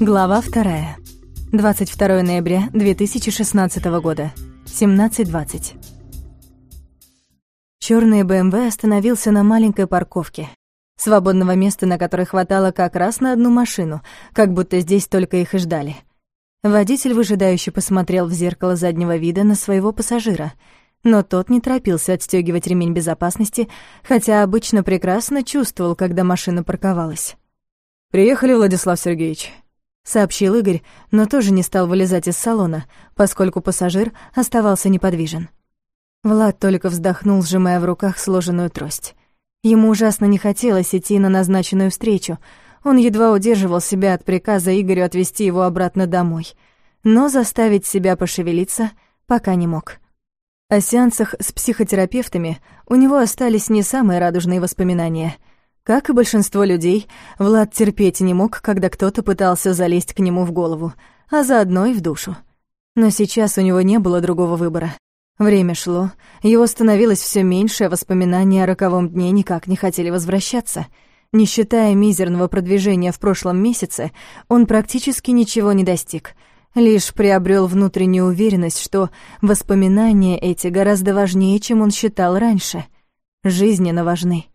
Глава вторая. 22 ноября 2016 года. 17.20. Чёрный БМВ остановился на маленькой парковке. Свободного места, на которой хватало как раз на одну машину, как будто здесь только их и ждали. Водитель выжидающе посмотрел в зеркало заднего вида на своего пассажира, но тот не торопился отстёгивать ремень безопасности, хотя обычно прекрасно чувствовал, когда машина парковалась. «Приехали, Владислав Сергеевич», — сообщил Игорь, но тоже не стал вылезать из салона, поскольку пассажир оставался неподвижен. Влад только вздохнул, сжимая в руках сложенную трость. Ему ужасно не хотелось идти на назначенную встречу. Он едва удерживал себя от приказа Игорю отвезти его обратно домой. Но заставить себя пошевелиться пока не мог. О сеансах с психотерапевтами у него остались не самые радужные воспоминания — как и большинство людей, Влад терпеть не мог, когда кто-то пытался залезть к нему в голову, а заодно и в душу. Но сейчас у него не было другого выбора. Время шло, его становилось все меньше, а воспоминания о роковом дне никак не хотели возвращаться. Не считая мизерного продвижения в прошлом месяце, он практически ничего не достиг, лишь приобрел внутреннюю уверенность, что воспоминания эти гораздо важнее, чем он считал раньше. Жизненно важны.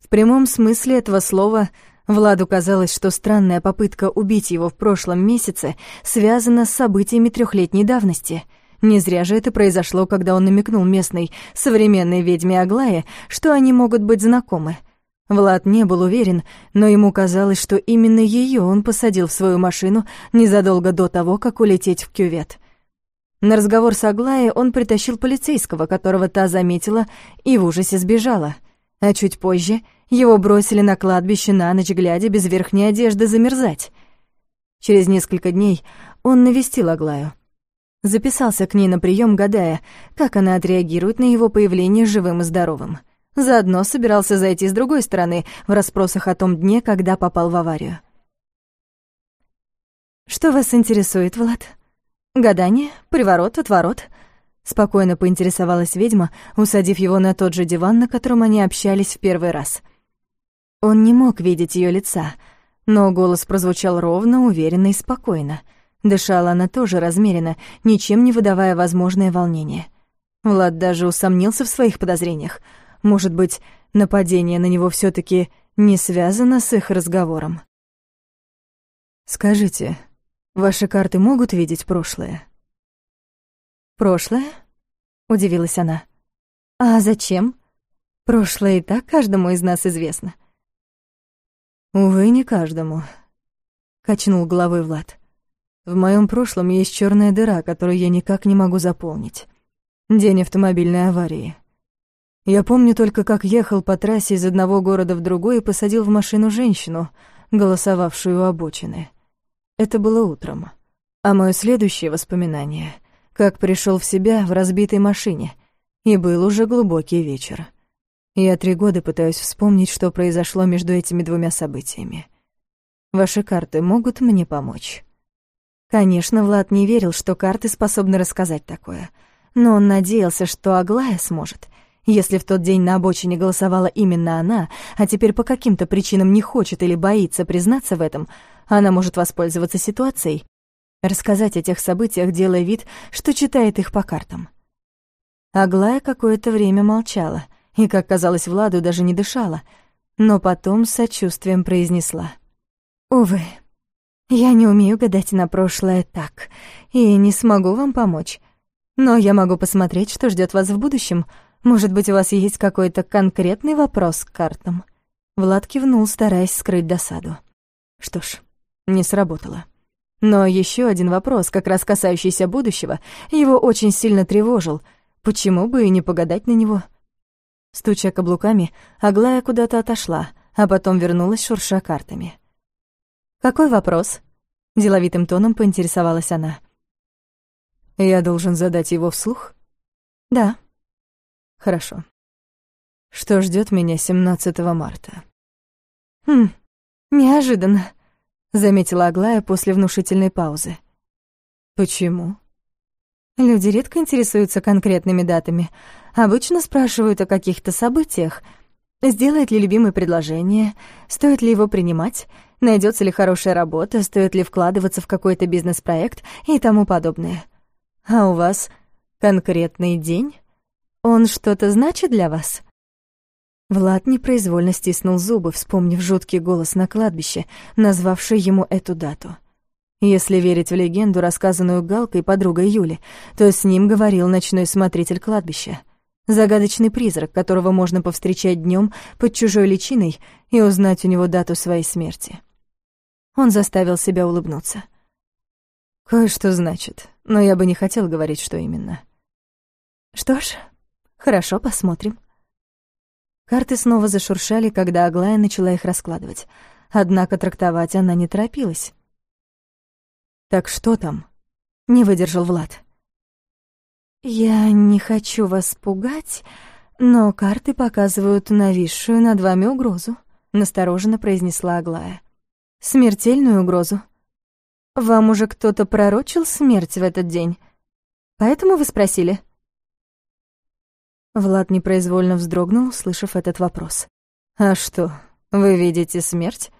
В прямом смысле этого слова Владу казалось, что странная попытка убить его в прошлом месяце связана с событиями трехлетней давности. Не зря же это произошло, когда он намекнул местной современной ведьме Аглае, что они могут быть знакомы. Влад не был уверен, но ему казалось, что именно ее он посадил в свою машину незадолго до того, как улететь в кювет. На разговор с Аглаей он притащил полицейского, которого та заметила и в ужасе сбежала — а чуть позже его бросили на кладбище на ночь, глядя без верхней одежды замерзать. Через несколько дней он навестил Аглаю. Записался к ней на прием, гадая, как она отреагирует на его появление живым и здоровым. Заодно собирался зайти с другой стороны в расспросах о том дне, когда попал в аварию. «Что вас интересует, Влад? Гадание? Приворот? Отворот?» Спокойно поинтересовалась ведьма, усадив его на тот же диван, на котором они общались в первый раз. Он не мог видеть ее лица, но голос прозвучал ровно, уверенно и спокойно. Дышала она тоже размеренно, ничем не выдавая возможное волнение. Влад даже усомнился в своих подозрениях. Может быть, нападение на него все таки не связано с их разговором. «Скажите, ваши карты могут видеть прошлое?» «Прошлое?» — удивилась она. «А зачем? Прошлое и так каждому из нас известно». «Увы, не каждому», — качнул головой Влад. «В моем прошлом есть черная дыра, которую я никак не могу заполнить. День автомобильной аварии. Я помню только, как ехал по трассе из одного города в другой и посадил в машину женщину, голосовавшую у обочины. Это было утром. А мое следующее воспоминание — как пришел в себя в разбитой машине, и был уже глубокий вечер. Я три года пытаюсь вспомнить, что произошло между этими двумя событиями. Ваши карты могут мне помочь?» Конечно, Влад не верил, что карты способны рассказать такое. Но он надеялся, что Аглая сможет. Если в тот день на обочине голосовала именно она, а теперь по каким-то причинам не хочет или боится признаться в этом, она может воспользоваться ситуацией рассказать о тех событиях, делая вид, что читает их по картам. Аглая какое-то время молчала и, как казалось Владу, даже не дышала, но потом с сочувствием произнесла. «Увы, я не умею гадать на прошлое так, и не смогу вам помочь. Но я могу посмотреть, что ждет вас в будущем. Может быть, у вас есть какой-то конкретный вопрос к картам?» Влад кивнул, стараясь скрыть досаду. Что ж, не сработало. Но еще один вопрос, как раз касающийся будущего, его очень сильно тревожил. Почему бы и не погадать на него? Стуча каблуками, Аглая куда-то отошла, а потом вернулась, шурша картами. «Какой вопрос?» — деловитым тоном поинтересовалась она. «Я должен задать его вслух?» «Да». «Хорошо. Что ждет меня 17 марта?» «Хм, неожиданно», — заметила Аглая после внушительной паузы. «Почему?» Люди редко интересуются конкретными датами. Обычно спрашивают о каких-то событиях. Сделает ли любимое предложение, стоит ли его принимать, найдется ли хорошая работа, стоит ли вкладываться в какой-то бизнес-проект и тому подобное. А у вас конкретный день? Он что-то значит для вас? Влад непроизвольно стиснул зубы, вспомнив жуткий голос на кладбище, назвавший ему эту дату. Если верить в легенду, рассказанную Галкой, подругой Юли, то с ним говорил ночной смотритель кладбища. Загадочный призрак, которого можно повстречать днем под чужой личиной и узнать у него дату своей смерти. Он заставил себя улыбнуться. «Кое-что значит, но я бы не хотел говорить, что именно». «Что ж, хорошо, посмотрим». Карты снова зашуршали, когда Аглая начала их раскладывать. Однако трактовать она не торопилась. «Так что там?» — не выдержал Влад. «Я не хочу вас пугать, но карты показывают нависшую над вами угрозу», — настороженно произнесла Аглая. «Смертельную угрозу. Вам уже кто-то пророчил смерть в этот день, поэтому вы спросили?» Влад непроизвольно вздрогнул, услышав этот вопрос. «А что, вы видите смерть?»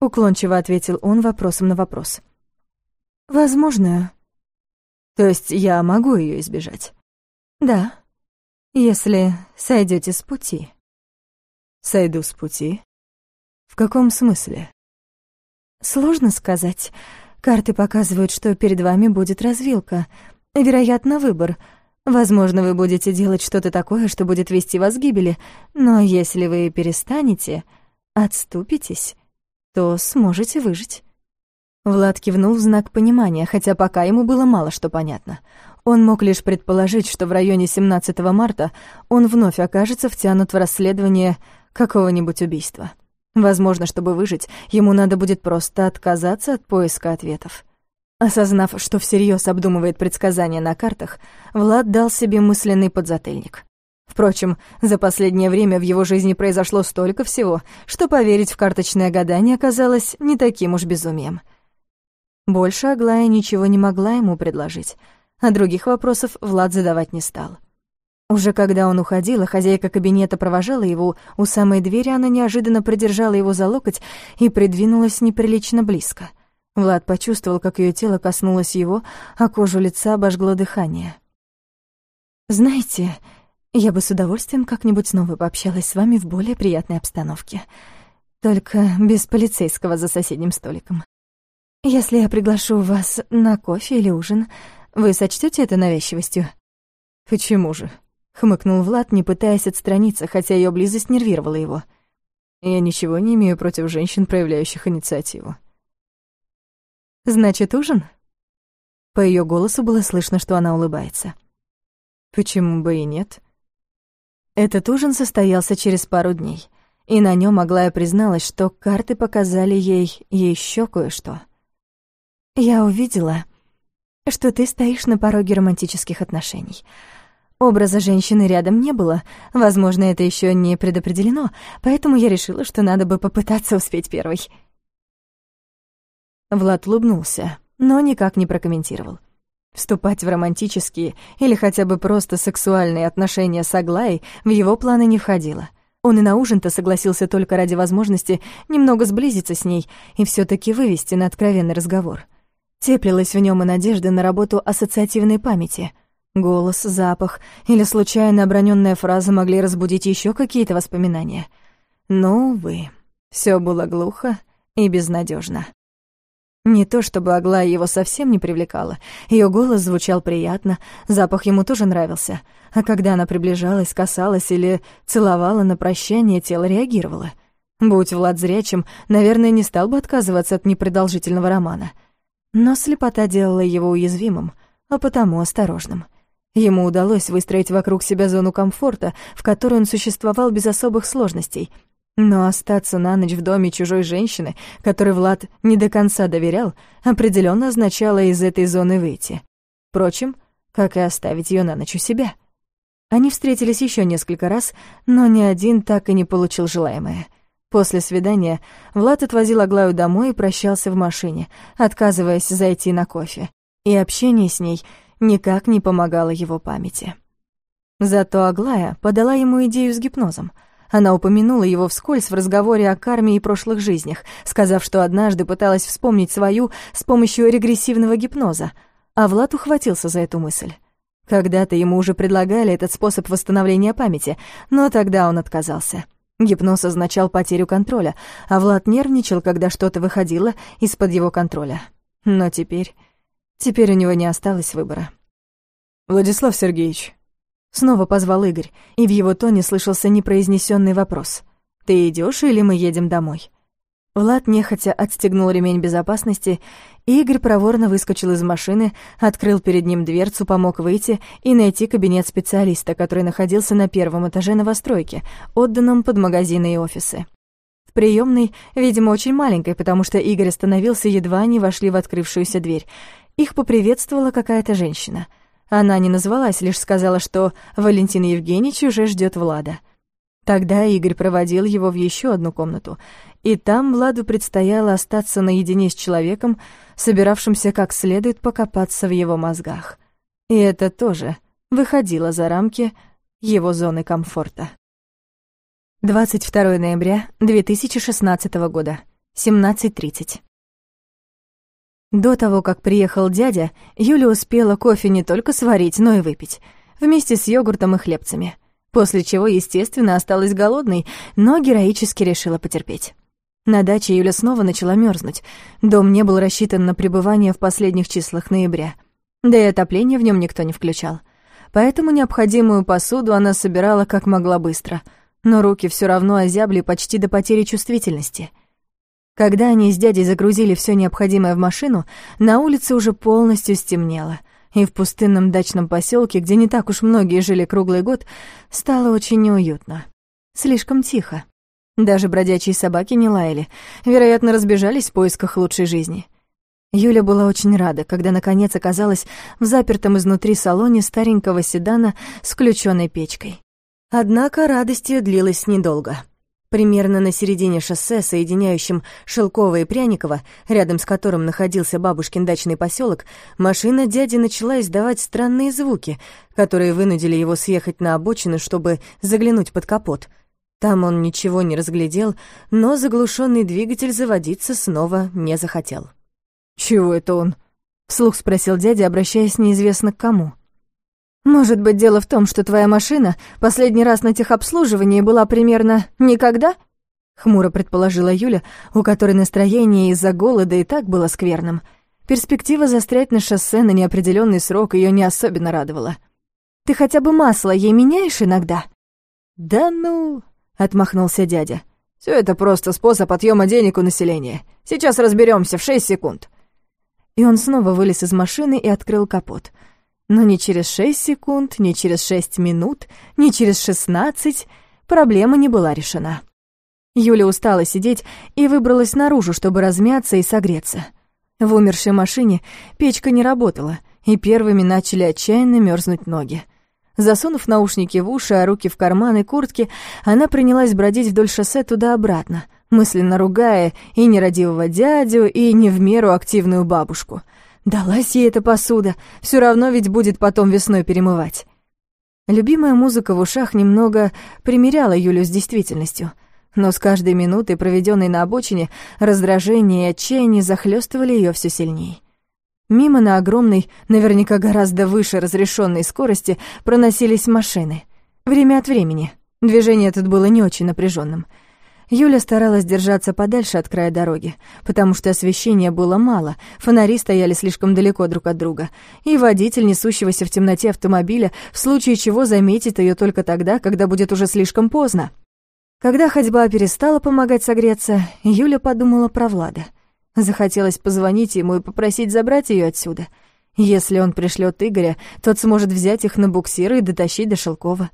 Уклончиво ответил он вопросом на вопрос. «Возможно. То есть я могу ее избежать?» «Да, если сойдете с пути». «Сойду с пути? В каком смысле?» «Сложно сказать. Карты показывают, что перед вами будет развилка. Вероятно, выбор — Возможно, вы будете делать что-то такое, что будет вести вас к гибели, но если вы перестанете, отступитесь, то сможете выжить». Влад кивнул в знак понимания, хотя пока ему было мало что понятно. Он мог лишь предположить, что в районе 17 марта он вновь окажется втянут в расследование какого-нибудь убийства. Возможно, чтобы выжить, ему надо будет просто отказаться от поиска ответов. Осознав, что всерьез обдумывает предсказания на картах, Влад дал себе мысленный подзатыльник. Впрочем, за последнее время в его жизни произошло столько всего, что поверить в карточное гадание оказалось не таким уж безумием. Больше Аглая ничего не могла ему предложить, а других вопросов Влад задавать не стал. Уже когда он уходил, а хозяйка кабинета провожала его, у самой двери она неожиданно придержала его за локоть и придвинулась неприлично близко — Влад почувствовал, как ее тело коснулось его, а кожу лица обожгло дыхание. «Знаете, я бы с удовольствием как-нибудь снова пообщалась с вами в более приятной обстановке. Только без полицейского за соседним столиком. Если я приглашу вас на кофе или ужин, вы сочтете это навязчивостью?» «Почему же?» — хмыкнул Влад, не пытаясь отстраниться, хотя ее близость нервировала его. «Я ничего не имею против женщин, проявляющих инициативу». «Значит, ужин?» По ее голосу было слышно, что она улыбается. «Почему бы и нет?» Этот ужин состоялся через пару дней, и на нем Аглая призналась, что карты показали ей еще кое-что. «Я увидела, что ты стоишь на пороге романтических отношений. Образа женщины рядом не было, возможно, это еще не предопределено, поэтому я решила, что надо бы попытаться успеть первой». Влад улыбнулся, но никак не прокомментировал. Вступать в романтические или хотя бы просто сексуальные отношения с Аглаей в его планы не входило. Он и на ужин-то согласился только ради возможности немного сблизиться с ней и все таки вывести на откровенный разговор. Теплилась в нем и надежда на работу ассоциативной памяти. Голос, запах или случайно оброненная фраза могли разбудить еще какие-то воспоминания. Но, увы, все было глухо и безнадежно. Не то чтобы Аглая его совсем не привлекала. Ее голос звучал приятно, запах ему тоже нравился. А когда она приближалась, касалась или целовала на прощание, тело реагировало. Будь Влад зрячим, наверное, не стал бы отказываться от непродолжительного романа. Но слепота делала его уязвимым, а потому осторожным. Ему удалось выстроить вокруг себя зону комфорта, в которой он существовал без особых сложностей — но остаться на ночь в доме чужой женщины, которой Влад не до конца доверял, определенно означало из этой зоны выйти. Впрочем, как и оставить ее на ночь у себя. Они встретились еще несколько раз, но ни один так и не получил желаемое. После свидания Влад отвозил Аглаю домой и прощался в машине, отказываясь зайти на кофе. И общение с ней никак не помогало его памяти. Зато Аглая подала ему идею с гипнозом — Она упомянула его вскользь в разговоре о карме и прошлых жизнях, сказав, что однажды пыталась вспомнить свою с помощью регрессивного гипноза, а Влад ухватился за эту мысль. Когда-то ему уже предлагали этот способ восстановления памяти, но тогда он отказался. Гипноз означал потерю контроля, а Влад нервничал, когда что-то выходило из-под его контроля. Но теперь... Теперь у него не осталось выбора. «Владислав Сергеевич». Снова позвал Игорь, и в его тоне слышался непроизнесенный вопрос. «Ты идешь или мы едем домой?» Влад нехотя отстегнул ремень безопасности, и Игорь проворно выскочил из машины, открыл перед ним дверцу, помог выйти и найти кабинет специалиста, который находился на первом этаже новостройки, отданном под магазины и офисы. В приемной, видимо, очень маленькой, потому что Игорь остановился, едва они вошли в открывшуюся дверь. Их поприветствовала какая-то женщина. Она не назвалась, лишь сказала, что Валентин Евгеньевич уже ждет Влада. Тогда Игорь проводил его в еще одну комнату, и там Владу предстояло остаться наедине с человеком, собиравшимся как следует покопаться в его мозгах. И это тоже выходило за рамки его зоны комфорта. 22 ноября 2016 года, 17.30. До того, как приехал дядя, Юля успела кофе не только сварить, но и выпить, вместе с йогуртом и хлебцами — после чего, естественно, осталась голодной, но героически решила потерпеть. На даче Юля снова начала мерзнуть. Дом не был рассчитан на пребывание в последних числах ноября. Да и отопление в нем никто не включал. Поэтому необходимую посуду она собирала как могла быстро. Но руки все равно озябли почти до потери чувствительности. Когда они с дядей загрузили все необходимое в машину, на улице уже полностью стемнело — и в пустынном дачном поселке, где не так уж многие жили круглый год, стало очень неуютно. Слишком тихо. Даже бродячие собаки не лаяли, вероятно, разбежались в поисках лучшей жизни. Юля была очень рада, когда наконец оказалась в запертом изнутри салоне старенького седана с включенной печкой. Однако радость ее длилась недолго. Примерно на середине шоссе, соединяющем Шелково и Пряниково, рядом с которым находился бабушкин дачный поселок, машина дяди начала издавать странные звуки, которые вынудили его съехать на обочину, чтобы заглянуть под капот. Там он ничего не разглядел, но заглушенный двигатель заводиться снова не захотел. «Чего это он?» — вслух спросил дядя, обращаясь неизвестно к кому. Может быть, дело в том, что твоя машина последний раз на техобслуживании была примерно никогда? Хмуро предположила Юля, у которой настроение из-за голода и так было скверным. Перспектива застрять на шоссе на неопределенный срок ее не особенно радовала. «Ты хотя бы масло ей меняешь иногда?» «Да ну...» — отмахнулся дядя. Все это просто способ отъема денег у населения. Сейчас разберемся в шесть секунд». И он снова вылез из машины и открыл капот — но ни через шесть секунд, ни через шесть минут, ни через шестнадцать проблема не была решена. Юля устала сидеть и выбралась наружу, чтобы размяться и согреться. В умершей машине печка не работала, и первыми начали отчаянно мерзнуть ноги. Засунув наушники в уши, а руки в карманы куртки, она принялась бродить вдоль шоссе туда-обратно, мысленно ругая и нерадивого дядю, и не в меру активную бабушку — Далась ей эта посуда, все равно ведь будет потом весной перемывать. Любимая музыка в ушах немного примеряла Юлю с действительностью, но с каждой минутой, проведенной на обочине, раздражение и отчаяние захлестывали ее все сильнее. Мимо на огромной, наверняка гораздо выше разрешенной скорости, проносились машины. Время от времени. Движение тут было не очень напряженным — Юля старалась держаться подальше от края дороги, потому что освещения было мало, фонари стояли слишком далеко друг от друга, и водитель, несущегося в темноте автомобиля, в случае чего заметит ее только тогда, когда будет уже слишком поздно. Когда ходьба перестала помогать согреться, Юля подумала про Влада. Захотелось позвонить ему и попросить забрать ее отсюда. Если он пришлет Игоря, тот сможет взять их на буксир и дотащить до Шелкова.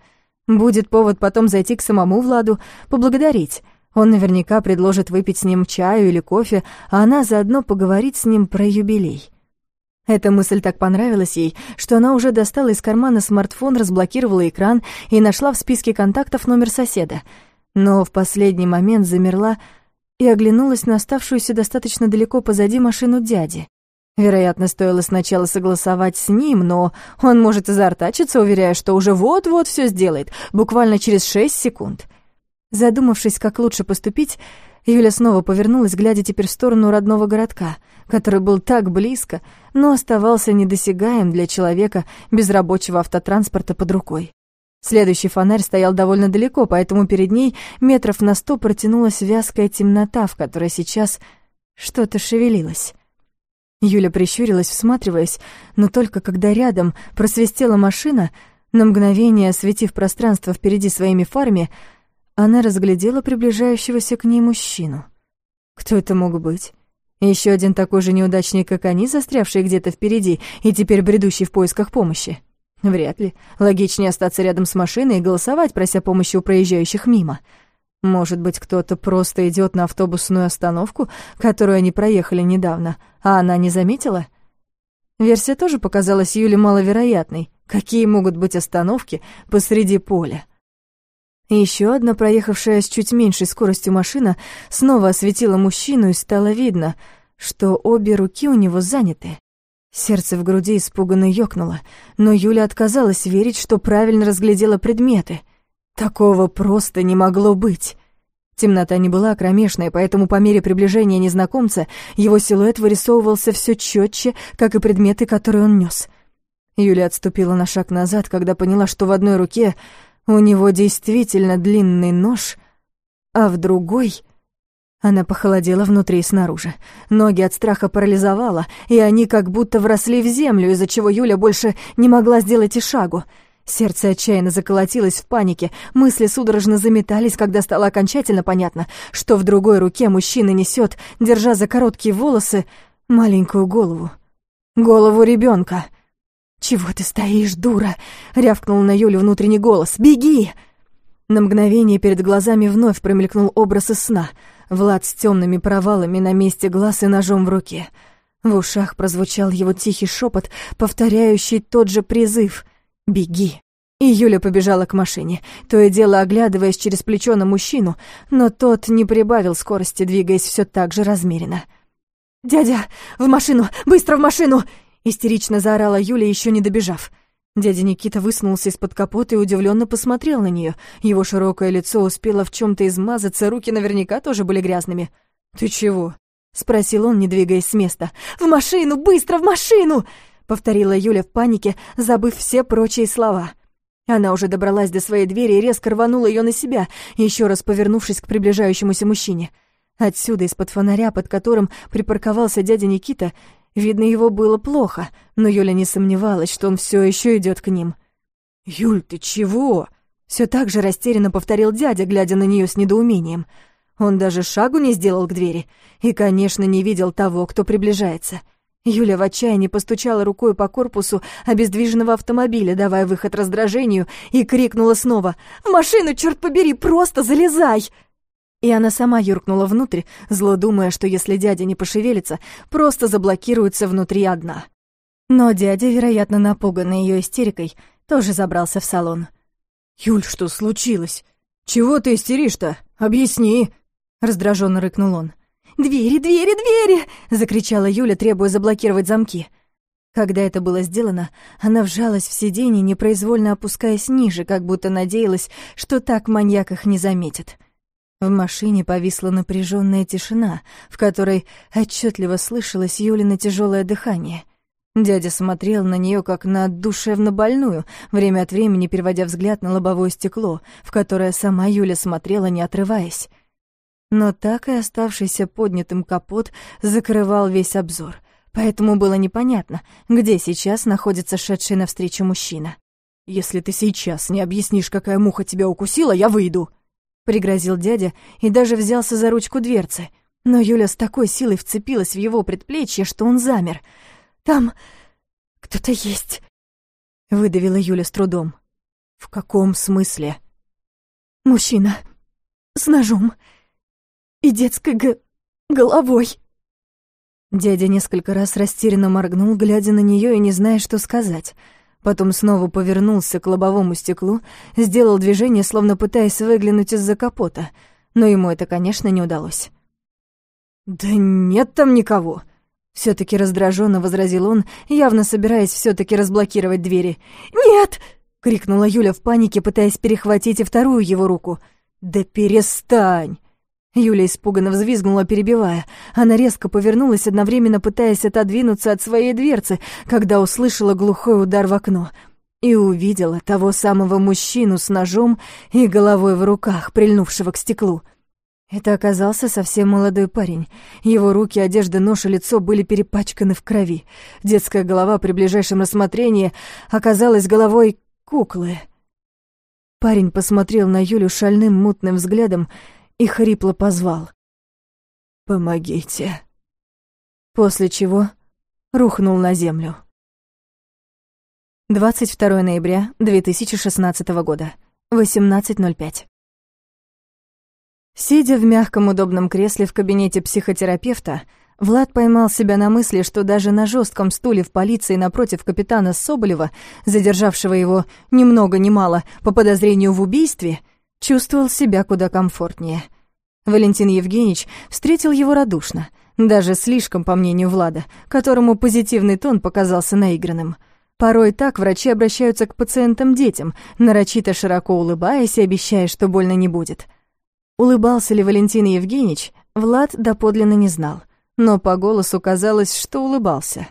Будет повод потом зайти к самому Владу, поблагодарить — он наверняка предложит выпить с ним чаю или кофе, а она заодно поговорит с ним про юбилей. Эта мысль так понравилась ей, что она уже достала из кармана смартфон, разблокировала экран и нашла в списке контактов номер соседа. Но в последний момент замерла и оглянулась на оставшуюся достаточно далеко позади машину дяди. Вероятно, стоило сначала согласовать с ним, но он может изартачиться, уверяя, что уже вот-вот все сделает, буквально через шесть секунд. Задумавшись, как лучше поступить, Юля снова повернулась, глядя теперь в сторону родного городка, который был так близко, но оставался недосягаем для человека без рабочего автотранспорта под рукой. Следующий фонарь стоял довольно далеко, поэтому перед ней метров на сто протянулась вязкая темнота, в которой сейчас что-то шевелилось. Юля прищурилась, всматриваясь, но только когда рядом просвистела машина, на мгновение осветив пространство впереди своими фарами, она разглядела приближающегося к ней мужчину. Кто это мог быть? Еще один такой же неудачник, как они, застрявший где-то впереди и теперь бредущий в поисках помощи? Вряд ли. Логичнее остаться рядом с машиной и голосовать, прося помощи у проезжающих мимо. Может быть, кто-то просто идет на автобусную остановку, которую они проехали недавно, а она не заметила? Версия тоже показалась Юле маловероятной. Какие могут быть остановки посреди поля? Еще одна проехавшая с чуть меньшей скоростью машина снова осветила мужчину, и стало видно, что обе руки у него заняты. Сердце в груди испуганно ёкнуло, но Юля отказалась верить, что правильно разглядела предметы. Такого просто не могло быть. Темнота не была кромешной, поэтому по мере приближения незнакомца его силуэт вырисовывался все четче, как и предметы, которые он нес. Юля отступила на шаг назад, когда поняла, что в одной руке у него действительно длинный нож, а в другой... Она похолодела внутри и снаружи. Ноги от страха парализовала, и они как будто вросли в землю, из-за чего Юля больше не могла сделать и шагу. Сердце отчаянно заколотилось в панике, мысли судорожно заметались, когда стало окончательно понятно, что в другой руке мужчина несет, держа за короткие волосы, маленькую голову. Голову ребенка. «Чего ты стоишь, дура?» — рявкнул на Юлю внутренний голос. «Беги!» На мгновение перед глазами вновь промелькнул образ из сна. Влад с темными провалами на месте глаз и ножом в руке. В ушах прозвучал его тихий шепот, повторяющий тот же призыв «Беги!». И Юля побежала к машине, то и дело оглядываясь через плечо на мужчину, но тот не прибавил скорости, двигаясь все так же размеренно. «Дядя, в машину! Быстро в машину!» Истерично заорала Юля, еще не добежав. Дядя Никита высунулся из-под капота и удивленно посмотрел на нее. Его широкое лицо успело в чем то измазаться, руки наверняка тоже были грязными. «Ты чего?» — спросил он, не двигаясь с места. «В машину! Быстро в машину!» — повторила Юля в панике, забыв все прочие слова. Она уже добралась до своей двери и резко рванула ее на себя, еще раз повернувшись к приближающемуся мужчине. Отсюда, из-под фонаря, под которым припарковался дядя Никита, Видно, его было плохо, но Юля не сомневалась, что он все еще идет к ним. «Юль, ты чего?» Все так же растерянно повторил дядя, глядя на нее с недоумением. Он даже шагу не сделал к двери и, конечно, не видел того, кто приближается. Юля в отчаянии постучала рукой по корпусу обездвиженного автомобиля, давая выход раздражению, и крикнула снова «В машину, черт побери, просто залезай!» И она сама юркнула внутрь, зло думая, что если дядя не пошевелится, просто заблокируется внутри одна. Но дядя, вероятно, напуганный ее истерикой, тоже забрался в салон. «Юль, что случилось? Чего ты истеришь-то? Объясни!» Раздраженно рыкнул он. «Двери, двери, двери!» — закричала Юля, требуя заблокировать замки. Когда это было сделано, она вжалась в сиденье, непроизвольно опускаясь ниже, как будто надеялась, что так маньяк их не заметит. В машине повисла напряженная тишина, в которой отчетливо слышалось Юлина тяжелое дыхание. Дядя смотрел на нее как на душевно больную, время от времени переводя взгляд на лобовое стекло, в которое сама Юля смотрела, не отрываясь. Но так и оставшийся поднятым капот закрывал весь обзор, поэтому было непонятно, где сейчас находится шедший навстречу мужчина. «Если ты сейчас не объяснишь, какая муха тебя укусила, я выйду», — пригрозил дядя и даже взялся за ручку дверцы. Но Юля с такой силой вцепилась в его предплечье, что он замер. «Там кто-то есть», — выдавила Юля с трудом. «В каком смысле?» «Мужчина. С ножом. И детской г... головой». Дядя несколько раз растерянно моргнул, глядя на нее и не зная, что сказать — потом снова повернулся к лобовому стеклу, сделал движение, словно пытаясь выглянуть из-за капота, но ему это, конечно, не удалось. «Да нет там никого!» все таки раздраженно возразил он, явно собираясь все таки разблокировать двери. «Нет!» — крикнула Юля в панике, пытаясь перехватить и вторую его руку. «Да перестань!» Юля испуганно взвизгнула, перебивая. Она резко повернулась, одновременно пытаясь отодвинуться от своей дверцы, когда услышала глухой удар в окно и увидела того самого мужчину с ножом и головой в руках, прильнувшего к стеклу. Это оказался совсем молодой парень. Его руки, одежда, нож и лицо были перепачканы в крови. Детская голова при ближайшем рассмотрении оказалась головой куклы. Парень посмотрел на Юлю шальным мутным взглядом и хрипло позвал. «Помогите». После чего рухнул на землю. 22 ноября 2016 года, 18.05. Сидя в мягком удобном кресле в кабинете психотерапевта, Влад поймал себя на мысли, что даже на жестком стуле в полиции напротив капитана Соболева, задержавшего его ни много ни мало по подозрению в убийстве, чувствовал себя куда комфортнее. Валентин Евгеньевич встретил его радушно, даже слишком, по мнению Влада, которому позитивный тон показался наигранным. Порой так врачи обращаются к пациентам-детям, нарочито широко улыбаясь и обещая, что больно не будет. Улыбался ли Валентин Евгеньевич, Влад доподлинно не знал, но по голосу казалось, что улыбался.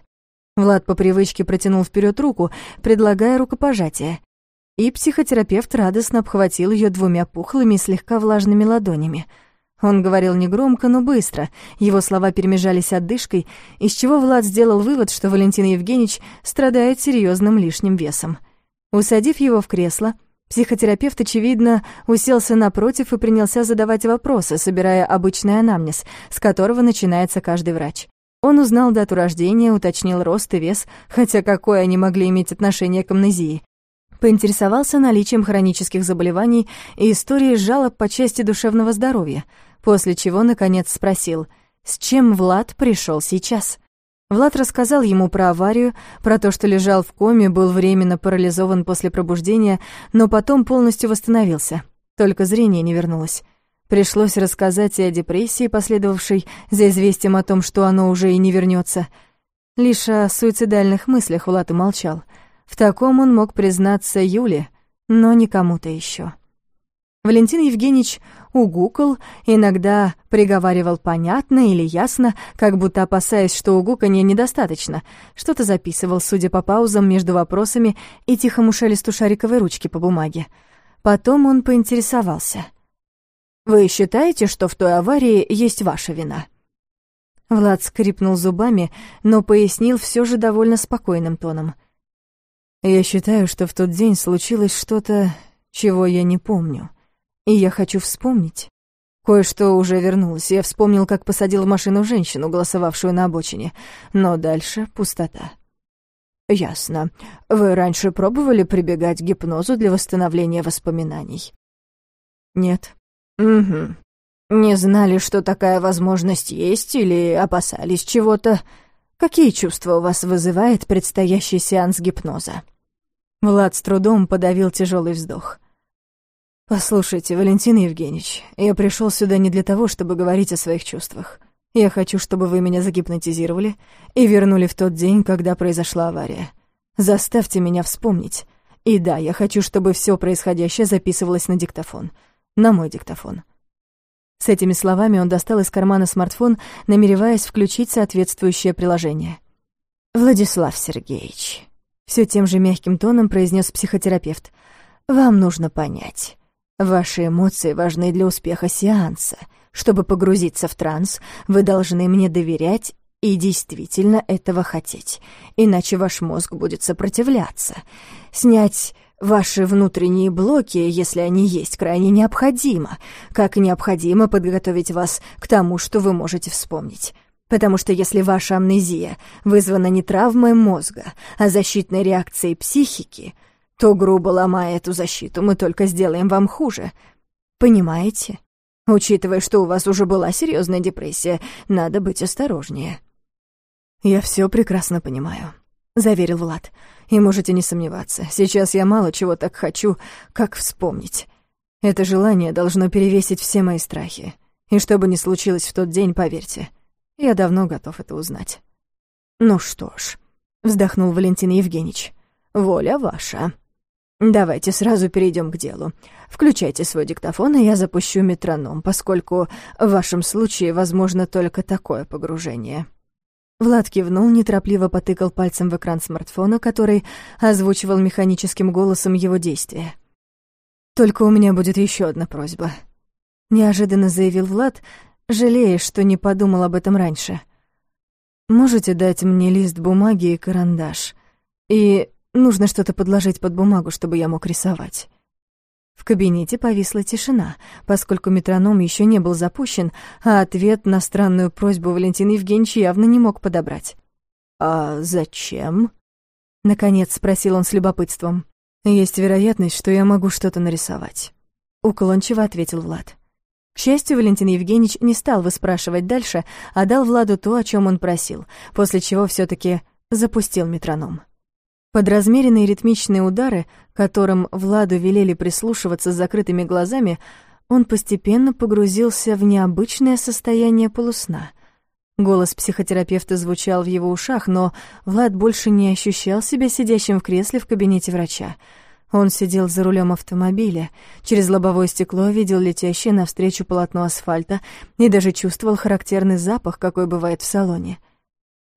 Влад по привычке протянул вперед руку, предлагая рукопожатие, и психотерапевт радостно обхватил ее двумя пухлыми слегка влажными ладонями. Он говорил негромко, но быстро, его слова перемежались отдышкой, из чего Влад сделал вывод, что Валентин Евгеньевич страдает серьезным лишним весом. Усадив его в кресло, психотерапевт, очевидно, уселся напротив и принялся задавать вопросы, собирая обычный анамнез, с которого начинается каждый врач. Он узнал дату рождения, уточнил рост и вес, хотя какое они могли иметь отношение к амнезии поинтересовался наличием хронических заболеваний и историей жалоб по части душевного здоровья, после чего, наконец, спросил, с чем Влад пришел сейчас. Влад рассказал ему про аварию, про то, что лежал в коме, был временно парализован после пробуждения, но потом полностью восстановился, только зрение не вернулось. Пришлось рассказать и о депрессии, последовавшей за известием о том, что оно уже и не вернется. Лишь о суицидальных мыслях Влад умолчал — в таком он мог признаться Юле, но не кому-то еще. Валентин Евгеньевич угукал, иногда приговаривал понятно или ясно, как будто опасаясь, что угуканья недостаточно, что-то записывал, судя по паузам между вопросами и тихому шелесту шариковой ручки по бумаге. Потом он поинтересовался. «Вы считаете, что в той аварии есть ваша вина?» Влад скрипнул зубами, но пояснил все же довольно спокойным тоном — я считаю, что в тот день случилось что-то, чего я не помню. И я хочу вспомнить. Кое-что уже вернулось. Я вспомнил, как посадил в машину женщину, голосовавшую на обочине. Но дальше пустота. Ясно. Вы раньше пробовали прибегать к гипнозу для восстановления воспоминаний? Нет. Угу. Не знали, что такая возможность есть или опасались чего-то? Какие чувства у вас вызывает предстоящий сеанс гипноза?» Влад с трудом подавил тяжелый вздох. «Послушайте, Валентин Евгеньевич, я пришел сюда не для того, чтобы говорить о своих чувствах. Я хочу, чтобы вы меня загипнотизировали и вернули в тот день, когда произошла авария. Заставьте меня вспомнить. И да, я хочу, чтобы все происходящее записывалось на диктофон. На мой диктофон. С этими словами он достал из кармана смартфон, намереваясь включить соответствующее приложение. «Владислав Сергеевич», — все тем же мягким тоном произнес психотерапевт, «вам нужно понять, ваши эмоции важны для успеха сеанса. Чтобы погрузиться в транс, вы должны мне доверять и действительно этого хотеть, иначе ваш мозг будет сопротивляться. Снять Ваши внутренние блоки, если они есть, крайне необходимо, как необходимо подготовить вас к тому, что вы можете вспомнить. Потому что если ваша амнезия вызвана не травмой мозга, а защитной реакцией психики, то, грубо ломая эту защиту, мы только сделаем вам хуже. Понимаете? Учитывая, что у вас уже была серьезная депрессия, надо быть осторожнее. Я все прекрасно понимаю, заверил Влад. И можете не сомневаться, сейчас я мало чего так хочу, как вспомнить. Это желание должно перевесить все мои страхи. И что бы ни случилось в тот день, поверьте, я давно готов это узнать. Ну что ж, вздохнул Валентин Евгеньевич, воля ваша. Давайте сразу перейдем к делу. Включайте свой диктофон, и я запущу метроном, поскольку в вашем случае возможно только такое погружение». Влад кивнул, неторопливо потыкал пальцем в экран смартфона, который озвучивал механическим голосом его действия. «Только у меня будет еще одна просьба», — неожиданно заявил Влад, жалея, что не подумал об этом раньше. «Можете дать мне лист бумаги и карандаш? И нужно что-то подложить под бумагу, чтобы я мог рисовать». В кабинете повисла тишина, поскольку метроном еще не был запущен, а ответ на странную просьбу Валентин Евгеньевич явно не мог подобрать. «А зачем?» — наконец спросил он с любопытством. «Есть вероятность, что я могу что-то нарисовать», — уклончиво ответил Влад. К счастью, Валентин Евгеньевич не стал выспрашивать дальше, а дал Владу то, о чем он просил, после чего все таки запустил метроном. Под размеренные ритмичные удары, которым Владу велели прислушиваться с закрытыми глазами, он постепенно погрузился в необычное состояние полусна. Голос психотерапевта звучал в его ушах, но Влад больше не ощущал себя сидящим в кресле в кабинете врача. Он сидел за рулем автомобиля, через лобовое стекло видел летящее навстречу полотно асфальта и даже чувствовал характерный запах, какой бывает в салоне.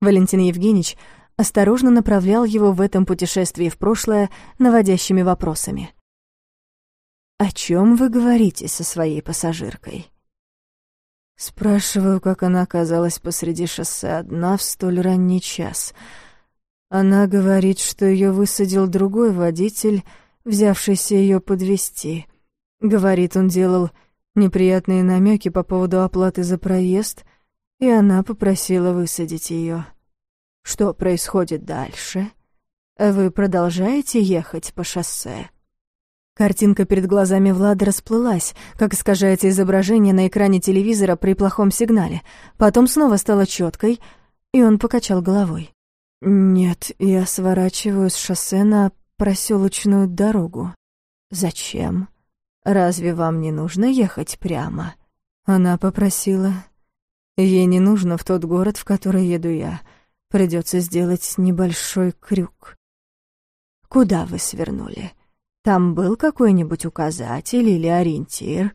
Валентин Евгеньевич осторожно направлял его в этом путешествии в прошлое наводящими вопросами. «О чем вы говорите со своей пассажиркой?» Спрашиваю, как она оказалась посреди шоссе одна в столь ранний час. Она говорит, что ее высадил другой водитель, взявшийся ее подвести. Говорит, он делал неприятные намеки по поводу оплаты за проезд, и она попросила высадить ее. Что происходит дальше? Вы продолжаете ехать по шоссе? Картинка перед глазами Влада расплылась, как искажается изображение на экране телевизора при плохом сигнале. Потом снова стала четкой, и он покачал головой. «Нет, я сворачиваю с шоссе на проселочную дорогу. Зачем? Разве вам не нужно ехать прямо?» Она попросила. «Ей не нужно в тот город, в который еду я. Придется сделать небольшой крюк. Куда вы свернули? Там был какой-нибудь указатель или ориентир?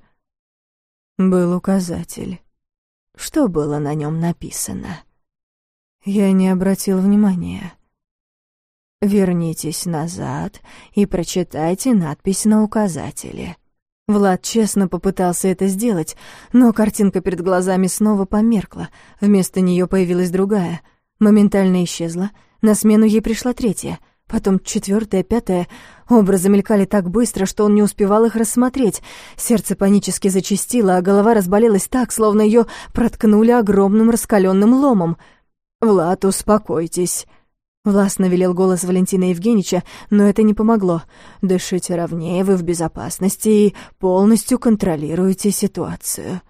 Был указатель. Что было на нем написано? Я не обратил внимания. Вернитесь назад и прочитайте надпись на указателе. Влад честно попытался это сделать, но картинка перед глазами снова померкла. Вместо нее появилась другая — моментально исчезла. На смену ей пришла третья, потом четвертая, пятая. Образы мелькали так быстро, что он не успевал их рассмотреть. Сердце панически зачастило, а голова разболелась так, словно ее проткнули огромным раскаленным ломом. «Влад, успокойтесь», — властно велел голос Валентина Евгеньевича, но это не помогло. «Дышите ровнее, вы в безопасности и полностью контролируете ситуацию».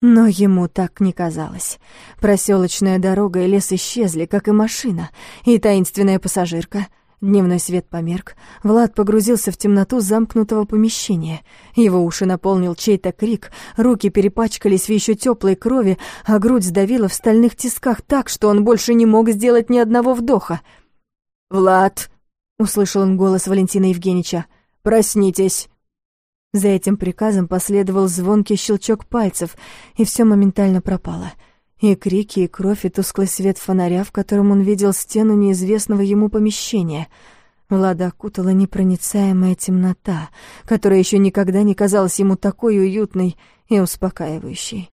Но ему так не казалось. Проселочная дорога и лес исчезли, как и машина, и таинственная пассажирка. Дневной свет померк. Влад погрузился в темноту замкнутого помещения. Его уши наполнил чей-то крик, руки перепачкались в еще теплой крови, а грудь сдавила в стальных тисках так, что он больше не мог сделать ни одного вдоха. «Влад!» — услышал он голос Валентина Евгеньевича. «Проснитесь!» За этим приказом последовал звонкий щелчок пальцев, и все моментально пропало. И крики, и кровь, и тусклый свет фонаря, в котором он видел стену неизвестного ему помещения. Влада окутала непроницаемая темнота, которая еще никогда не казалась ему такой уютной и успокаивающей.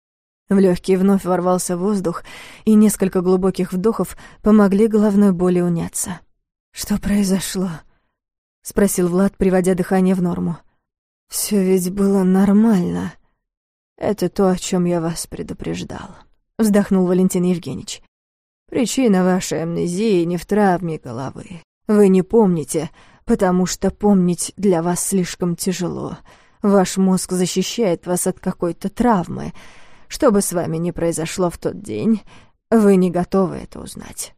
В легкие вновь ворвался воздух, и несколько глубоких вдохов помогли головной боли уняться. «Что произошло?» — спросил Влад, приводя дыхание в норму. Все ведь было нормально. Это то, о чем я вас предупреждал. Вздохнул Валентин Евгеньевич. Причина вашей амнезии не в травме головы. Вы не помните, потому что помнить для вас слишком тяжело. Ваш мозг защищает вас от какой-то травмы. Что бы с вами ни произошло в тот день, вы не готовы это узнать.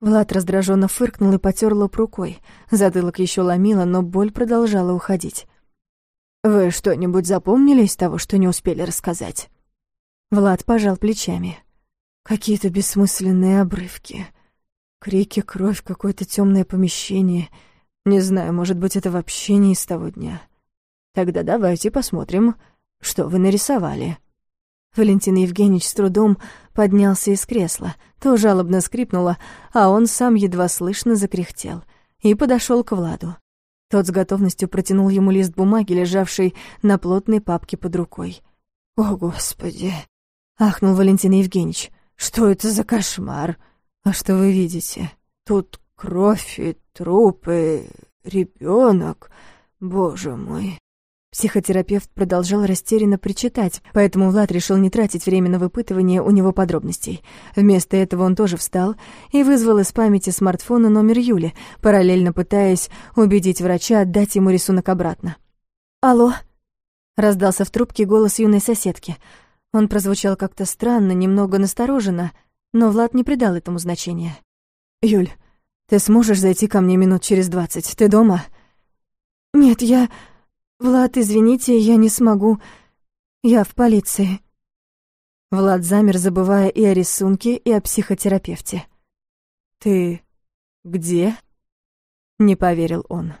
Влад раздраженно фыркнул и потер лоб рукой. Затылок еще ломило, но боль продолжала уходить. «Вы что-нибудь запомнили из того, что не успели рассказать?» Влад пожал плечами. «Какие-то бессмысленные обрывки. Крики, кровь, какое-то темное помещение. Не знаю, может быть, это вообще не из того дня. Тогда давайте посмотрим, что вы нарисовали». Валентин Евгеньевич с трудом поднялся из кресла, то жалобно скрипнуло, а он сам едва слышно закряхтел и подошел к Владу. Тот с готовностью протянул ему лист бумаги, лежавший на плотной папке под рукой. «О, Господи!» — ахнул Валентин Евгеньевич. «Что это за кошмар? А что вы видите? Тут кровь и трупы, ребенок. Боже мой!» Психотерапевт продолжал растерянно причитать, поэтому Влад решил не тратить время на выпытывание у него подробностей. Вместо этого он тоже встал и вызвал из памяти смартфона номер Юли, параллельно пытаясь убедить врача отдать ему рисунок обратно. «Алло?» — раздался в трубке голос юной соседки. Он прозвучал как-то странно, немного настороженно, но Влад не придал этому значения. «Юль, ты сможешь зайти ко мне минут через двадцать? Ты дома?» «Нет, я...» «Влад, извините, я не смогу. Я в полиции». Влад замер, забывая и о рисунке, и о психотерапевте. «Ты где?» — не поверил он.